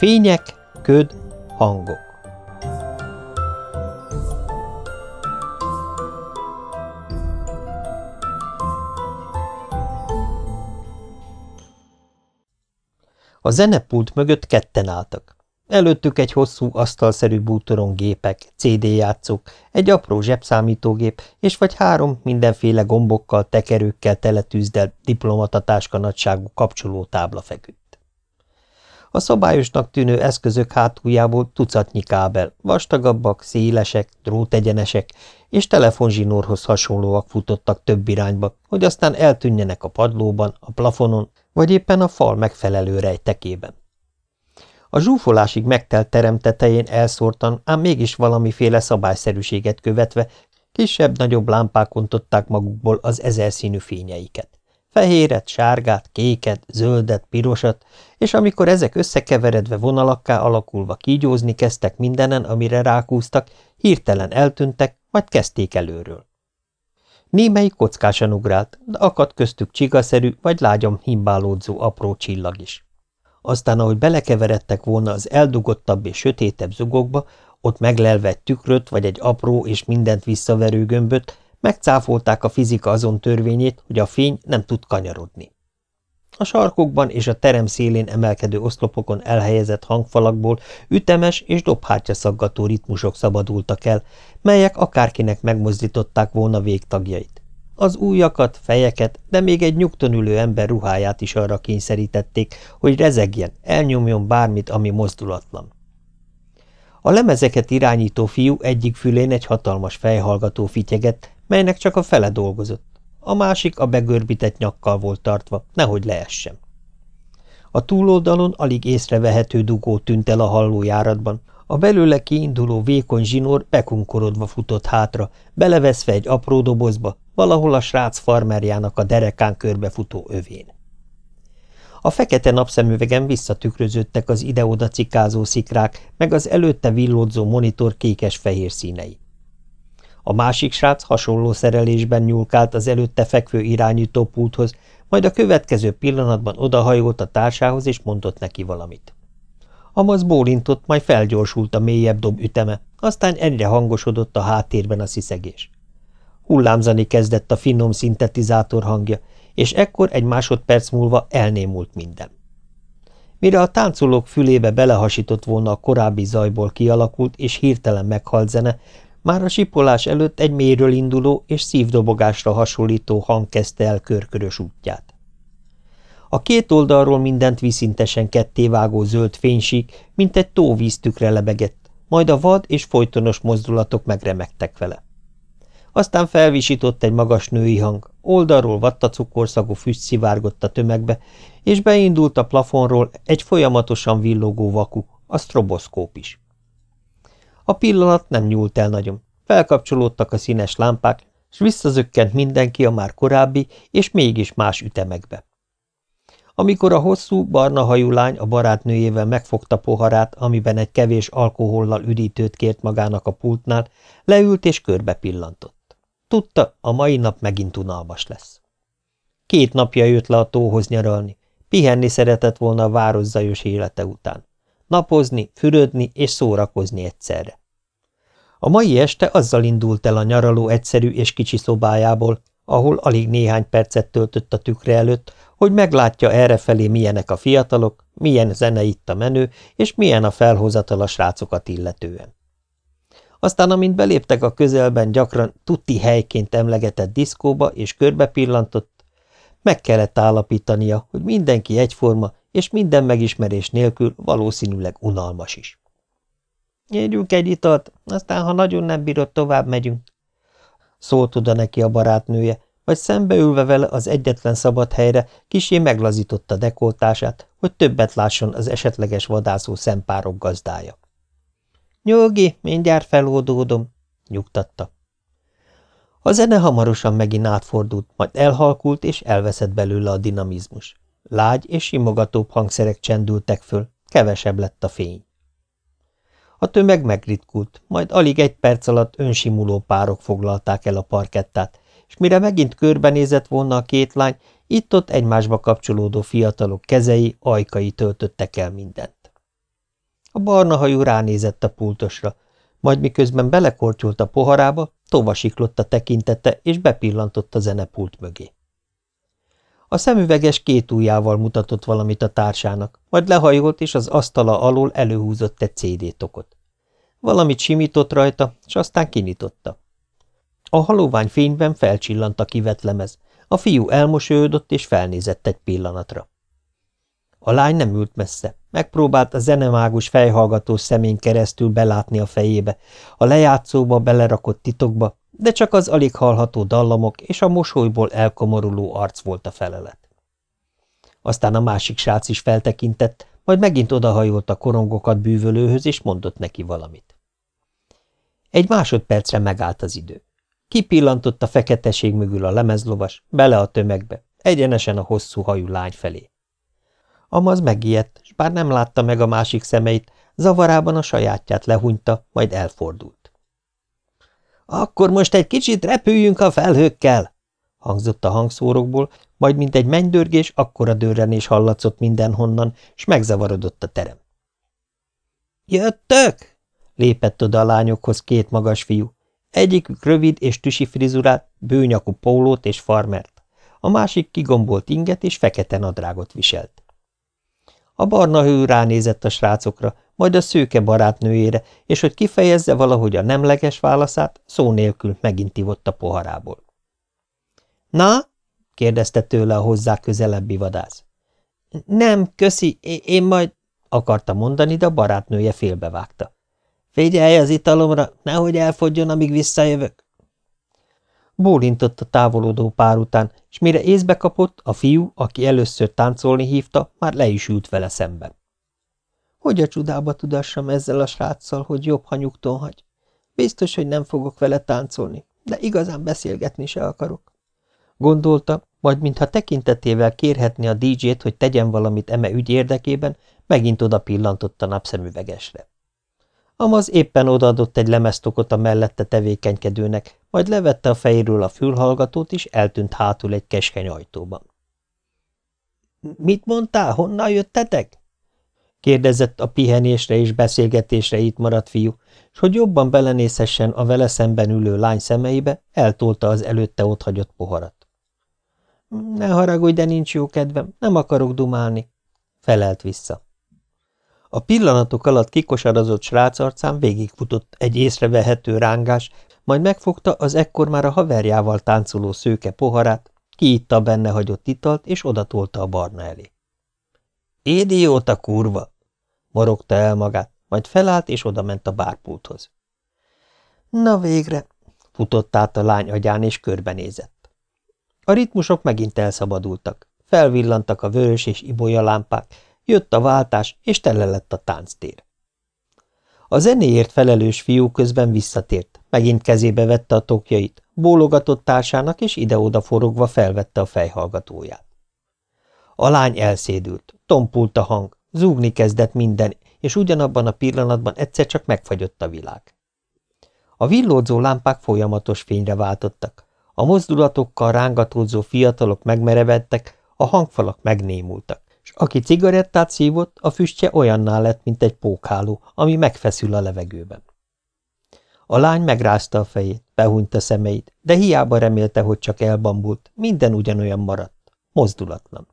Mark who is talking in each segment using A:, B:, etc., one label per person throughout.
A: Fények, köd, hangok. A zenepult mögött ketten álltak. Előttük egy hosszú, asztalszerű bútoron gépek, CD-játszók, egy apró zsebszámítógép, és vagy három mindenféle gombokkal, tekerőkkel teletűzdelt diplomatatáska nagyságú kapcsoló tábla feküdt. A szabályosnak tűnő eszközök hátuljából tucatnyi kábel, vastagabbak, szélesek, drótegyenesek és telefonzsinórhoz hasonlóak futottak több irányba, hogy aztán eltűnjenek a padlóban, a plafonon, vagy éppen a fal megfelelő rejtekében. A zsúfolásig megtelt terem tetején elszórtan, ám mégis valamiféle szabályszerűséget követve, kisebb-nagyobb lámpák ontották magukból az ezerszínű fényeiket. Fehéret, sárgát, kéket, zöldet, pirosat, és amikor ezek összekeveredve vonalakká alakulva kígyózni kezdtek mindenen, amire rákúztak, hirtelen eltűntek, majd kezdték előről. Némelyik kockásan ugrált, de akadt köztük csigaszerű vagy lágyam himbálódzó apró csillag is. Aztán, ahogy belekeveredtek volna az eldugottabb és sötétebb zugokba, ott meglelve egy tükröt vagy egy apró és mindent visszaverő gömböt, megcáfolták a fizika azon törvényét, hogy a fény nem tud kanyarodni. A sarkokban és a terem szélén emelkedő oszlopokon elhelyezett hangfalakból ütemes és dobhártya szaggató ritmusok szabadultak el, melyek akárkinek megmozdították volna végtagjait. Az újakat, fejeket, de még egy nyugton ülő ember ruháját is arra kényszerítették, hogy rezegjen, elnyomjon bármit, ami mozdulatlan. A lemezeket irányító fiú egyik fülén egy hatalmas fejhallgató fityegett, melynek csak a fele dolgozott. A másik a begörbített nyakkal volt tartva, nehogy leessem. A túloldalon alig észrevehető dugó tűnt el a hallójáratban, a belőle kiinduló vékony zsinór bekunkorodva futott hátra, beleveszve egy apró dobozba, valahol a srác farmerjának a derekán körbefutó övén. A fekete napszemüvegen visszatükröződtek az ide-oda cikázó szikrák, meg az előtte villódzó monitor kékes-fehér színei. A másik srác hasonló szerelésben nyúlkált az előtte fekvő irányítópulthoz, majd a következő pillanatban odahajolt a társához és mondott neki valamit. Amaz bólintott, majd felgyorsult a mélyebb dob üteme, aztán egyre hangosodott a háttérben a sziszegés. Hullámzani kezdett a finom szintetizátor hangja, és ekkor egy másodperc múlva elnémult minden. Mire a táncolók fülébe belehasított volna a korábbi zajból kialakult és hirtelen meghalt zene, már a sipolás előtt egy mélyről induló és szívdobogásra hasonlító hang kezdte el körkörös útját. A két oldalról mindent viszintesen kettévágó zöld fénysík, mint egy tó víztükre lebegett, majd a vad és folytonos mozdulatok megremegtek vele. Aztán felvisított egy magas női hang, oldalról vattacukorszagú füst szivárgott a tömegbe, és beindult a plafonról egy folyamatosan villogó vaku, a stroboszkóp is. A pillanat nem nyúlt el nagyon. Felkapcsolódtak a színes lámpák, s visszazökkent mindenki a már korábbi és mégis más ütemekbe. Amikor a hosszú, barna hajú lány a barátnőjével megfogta poharát, amiben egy kevés alkohollal üdítőt kért magának a pultnál, leült és körbe pillantott. Tudta, a mai nap megint unalmas lesz. Két napja jött le a tóhoz nyaralni, pihenni szeretett volna a város zajos élete után. Napozni, fürödni és szórakozni egyszerre. A mai este azzal indult el a nyaraló egyszerű és kicsi szobájából, ahol alig néhány percet töltött a tükre előtt, hogy meglátja errefelé milyenek a fiatalok, milyen zene itt a menő, és milyen a felhozatal a srácokat illetően. Aztán, amint beléptek a közelben gyakran tuti helyként emlegetett diszkóba és körbe pillantott, meg kellett állapítania, hogy mindenki egyforma, és minden megismerés nélkül valószínűleg unalmas is. Gyerjünk egy italt, aztán, ha nagyon nem bírod, tovább megyünk. Szólt oda neki a barátnője, vagy szembeülve vele az egyetlen szabad helyre kisé meglazította dekoltását, hogy többet lásson az esetleges vadászó szempárok gazdája. Nyugi, mindjárt feloldódom, nyugtatta. A zene hamarosan megint átfordult, majd elhalkult és elveszett belőle a dinamizmus. Lágy és simogatóbb hangszerek csendültek föl, kevesebb lett a fény. A tömeg megritkult, majd alig egy perc alatt önsimuló párok foglalták el a parkettát, és mire megint körbenézett volna a két lány, itt-ott egymásba kapcsolódó fiatalok kezei, ajkai töltöttek el mindent. A barna hajú ránézett a pultosra, majd miközben belekortyolt a poharába, tovasiklott a tekintete, és bepillantott a zenepult mögé. A szemüveges két ujjával mutatott valamit a társának, majd lehajolt, és az asztala alól előhúzott egy CD-tokot. Valamit simított rajta, és aztán kinyitotta. A halóvány fényben felcsillant a kivett a fiú elmosődött, és felnézett egy pillanatra. A lány nem ült messze. Megpróbált a zenemágus fejhallgatós szemén keresztül belátni a fejébe, a lejátszóba belerakott titokba, de csak az alig hallható dallamok és a mosolyból elkomoruló arc volt a felelet. Aztán a másik srác is feltekintett, majd megint odahajolt a korongokat bűvölőhöz, és mondott neki valamit. Egy másodpercre megállt az idő. Kipillantott a feketeség mögül a lemezlovas, bele a tömegbe, egyenesen a hosszú hajú lány felé. Amaz megijedt, s bár nem látta meg a másik szemeit, zavarában a sajátját lehunyta, majd elfordult. – Akkor most egy kicsit repüljünk a felhőkkel! – hangzott a hangszórokból, majd mint egy mennydörgés, akkora dörrenés hallatszott mindenhonnan, s megzavarodott a terem. – Jöttök! – lépett oda a lányokhoz két magas fiú. Egyikük rövid és tüsi frizurát, bőnyakú pólót és farmert, a másik kigombolt inget és fekete nadrágot viselt. A barna hő ránézett a srácokra, majd a szőke barátnőjére, és hogy kifejezze valahogy a nemleges válaszát, szó nélkül megint ivott a poharából. – Na? – kérdezte tőle a hozzá közelebbi vadász. – Nem, köszi, én majd – akarta mondani, de a barátnője félbevágta. – Figyelj az italomra, nehogy elfogjon, amíg visszajövök. Bólintott a távolodó pár után, és mire észbe kapott, a fiú, aki először táncolni hívta, már le is ült vele szemben. Hogy a csudába tudassam ezzel a sráccal, hogy jobb, ha nyugton hagy? Biztos, hogy nem fogok vele táncolni, de igazán beszélgetni se akarok. Gondolta, majd mintha tekintetével kérhetni a DJ-t, hogy tegyen valamit eme ügy érdekében, megint oda pillantott a napszemüvegesre. Amaz éppen odaadott egy lemeztokot a mellette tevékenykedőnek, majd levette a fejéről a fülhallgatót, és eltűnt hátul egy keskeny ajtóban. – Mit mondtál, honnan jöttetek? – kérdezett a pihenésre és beszélgetésre itt maradt fiú, és hogy jobban belenézhessen a vele szemben ülő lány szemeibe, eltolta az előtte otthagyott poharat. – Ne haragudj, de nincs jó kedvem, nem akarok dumálni – felelt vissza. A pillanatok alatt kikosarazott srác arcán végigfutott egy észrevehető rángás, majd megfogta az ekkor már a haverjával táncoló szőke poharát, kiitta benne hagyott italt, és odatolta a barna elé. – Idióta kurva! – morogta el magát, majd felállt, és odament a bárpulthoz. – Na végre! – futott át a lány agyán, és körbenézett. A ritmusok megint elszabadultak, felvillantak a vörös és ibolya lámpák, Jött a váltás, és tele lett a tánctér. A zenéért felelős fiú közben visszatért, megint kezébe vette a tokjait, bólogatott társának, és ide-oda forogva felvette a fejhallgatóját. A lány elszédült, tompult a hang, zúgni kezdett minden, és ugyanabban a pillanatban egyszer csak megfagyott a világ. A villódzó lámpák folyamatos fényre váltottak, a mozdulatokkal rángatózó fiatalok megmerevedtek, a hangfalak megnémultak aki cigarettát szívott, a füstje olyanná lett, mint egy pókháló, ami megfeszül a levegőben. A lány megrázta a fejét, behunyta szemeit, de hiába remélte, hogy csak elbambult, minden ugyanolyan maradt, mozdulatlan.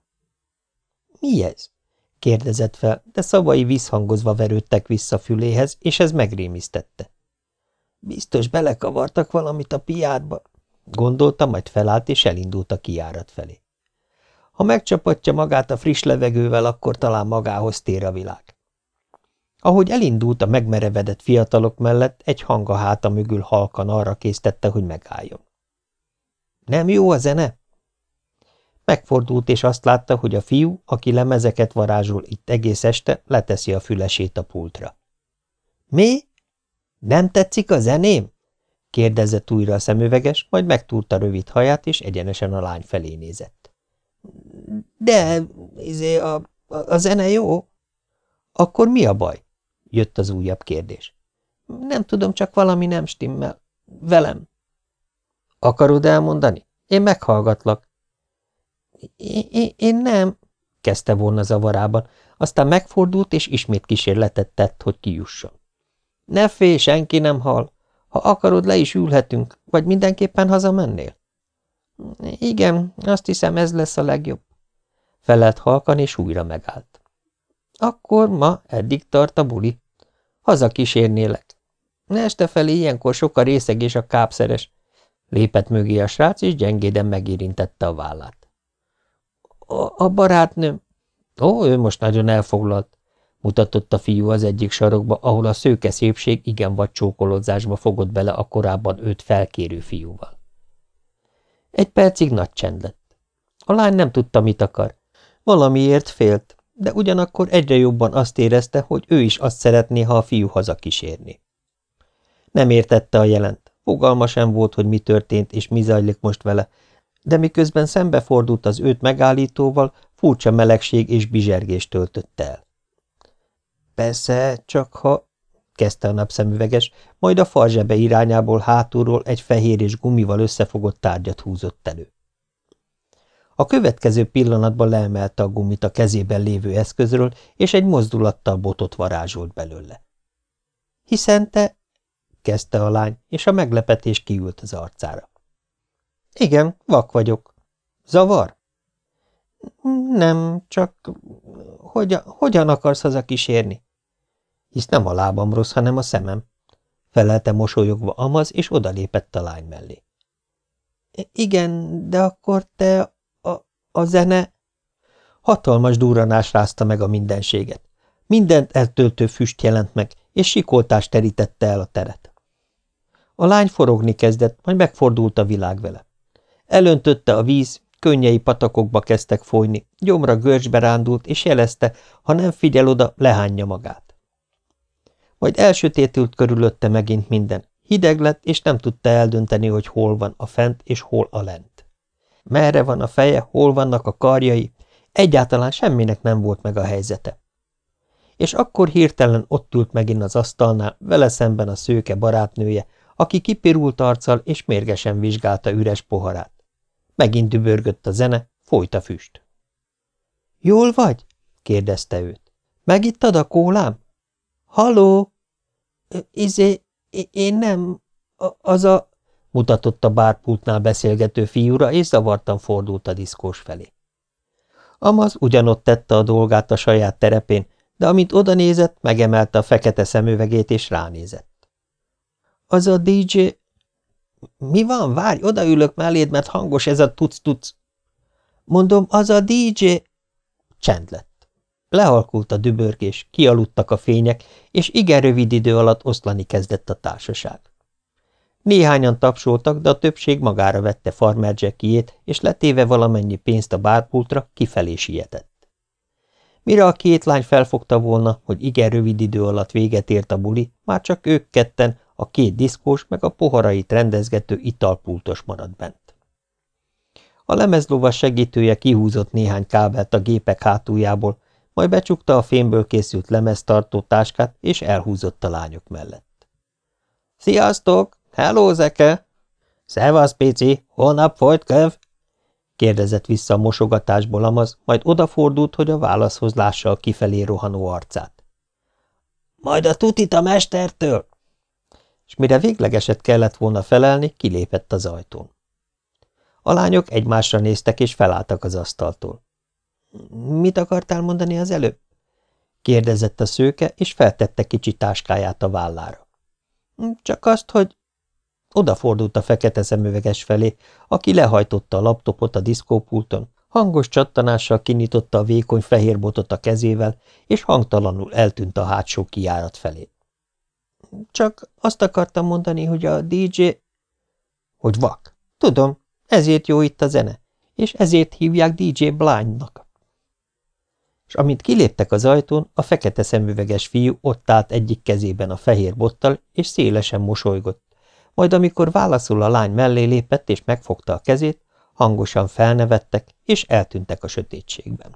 A: – Mi ez? – kérdezett fel, de szavai visszhangozva verődtek vissza füléhez, és ez megrémisztette. – Biztos belekavartak valamit a piádba – gondolta, majd felállt, és elindult a kiárat felé. Ha megcsapatja magát a friss levegővel, akkor talán magához tér a világ. Ahogy elindult a megmerevedett fiatalok mellett, egy hang a háta mögül halkan arra késztette, hogy megálljon. Nem jó a zene? Megfordult, és azt látta, hogy a fiú, aki lemezeket varázsol itt egész este, leteszi a fülesét a pultra. Mi? Nem tetszik a zeném? kérdezett újra a szemüveges, majd megtúrta rövid haját, és egyenesen a lány felé nézett. De, izé, a, a, a zene jó. Akkor mi a baj? Jött az újabb kérdés. Nem tudom, csak valami nem stimmel. Velem. Akarod elmondani? Én meghallgatlak. Én, nem, kezdte volna zavarában, aztán megfordult, és ismét kísérletet tett, hogy kijusson. Ne félj, senki nem hal. Ha akarod, le is ülhetünk, vagy mindenképpen hazamennél? Igen, azt hiszem, ez lesz a legjobb. Felelt halkan, és újra megállt. Akkor ma eddig tart a buli. Haza kísérnélek. Este felé ilyenkor sok a részeg és a kápszeres. Lépett mögé a srác, és gyengéden megérintette a vállát. A, a barátnőm. Ó, ő most nagyon elfoglalt, mutatott a fiú az egyik sarokba, ahol a szőke szépség igen vagy csókolózásba fogott bele a korábban őt felkérő fiúval. Egy percig nagy csend lett. A lány nem tudta, mit akar. Valamiért félt, de ugyanakkor egyre jobban azt érezte, hogy ő is azt szeretné, ha a fiú haza kísérni. Nem értette a jelent, fogalma sem volt, hogy mi történt és mi zajlik most vele, de miközben szembefordult az őt megállítóval, furcsa melegség és bizsergés töltött el. Persze, csak ha... kezdte a napszemüveges, majd a farzsebe irányából hátulról egy fehér és gumival összefogott tárgyat húzott elő. A következő pillanatban leemelte a gumit a kezében lévő eszközről, és egy mozdulattal botot varázsolt belőle. – Hiszen te kezdte a lány, és a meglepetés kiült az arcára. Igen, vak vagyok. Zavar? Nem, csak hogyan, hogyan akarsz haza kísérni? Hisz nem a lábam rossz, hanem a szemem. Felelte mosolyogva Amaz, és odalépett a lány mellé. Igen, de akkor te a zene... Hatalmas durranás rázta meg a mindenséget. Mindent eltöltő füst jelent meg, és sikoltás terítette el a teret. A lány forogni kezdett, majd megfordult a világ vele. Elöntötte a víz, könnyei patakokba kezdtek folyni, gyomra görcsbe rándult, és jelezte, ha nem figyel oda, lehányja magát. Majd elsötétült körülötte megint minden. Hideg lett, és nem tudta eldönteni, hogy hol van a fent és hol a lent. Merre van a feje, hol vannak a karjai, egyáltalán semminek nem volt meg a helyzete. És akkor hirtelen ott ült megint az asztalnál, vele szemben a szőke barátnője, aki kipirult arccal és mérgesen vizsgálta üres poharát. Megint dübörgött a zene, folyt a füst. – Jól vagy? – kérdezte őt. – Megittad a kólám? – Haló? – Izé, én nem, az a… – mutatott a bárpultnál beszélgető fiúra, és zavartan fordult a diszkós felé. Amaz ugyanott tette a dolgát a saját terepén, de amint oda nézett, megemelte a fekete szemüvegét, és ránézett. Az a DJ... Mi van? Várj, odaülök melléd, mert hangos ez a tuc-tuc. Mondom, az a DJ... Csend lett. Lehalkult a dübörgés, kialudtak a fények, és igen rövid idő alatt oszlani kezdett a társaság. Néhányan tapsoltak, de a többség magára vette farmer Jackiét, és letéve valamennyi pénzt a bárpultra, kifelé sietett. Mire a két lány felfogta volna, hogy igen rövid idő alatt véget ért a buli, már csak ők ketten, a két diszkós meg a poharait rendezgető italpultos maradt bent. A lemezlovas segítője kihúzott néhány kábelt a gépek hátuljából, majd becsukta a fémből készült lemeztartó táskát, és elhúzott a lányok mellett. – Sziasztok! Hello, Zeke! – Szevasz, Pici! Holnap folyt köv? – kérdezett vissza a mosogatásból Amaz, majd odafordult, hogy a válaszhoz lássa a kifelé rohanó arcát. – Majd a tutit a mestertől! és mire véglegeset kellett volna felelni, kilépett az ajtón. A lányok egymásra néztek, és felálltak az asztaltól. – Mit akartál mondani az előbb? – kérdezett a szőke, és feltette kicsi táskáját a vállára. – Csak azt, hogy… Odafordult a fekete szemüveges felé, aki lehajtotta a laptopot a diszkópulton, hangos csattanással kinyitotta a vékony fehér botot a kezével, és hangtalanul eltűnt a hátsó kijárat felé. Csak azt akartam mondani, hogy a DJ... Hogy vak. Tudom, ezért jó itt a zene, és ezért hívják DJ Blindnak. És amint kiléptek az ajtón, a fekete szemüveges fiú ott állt egyik kezében a fehér bottal, és szélesen mosolygott. Majd amikor válaszul a lány mellé lépett és megfogta a kezét, hangosan felnevettek, és eltűntek a sötétségben.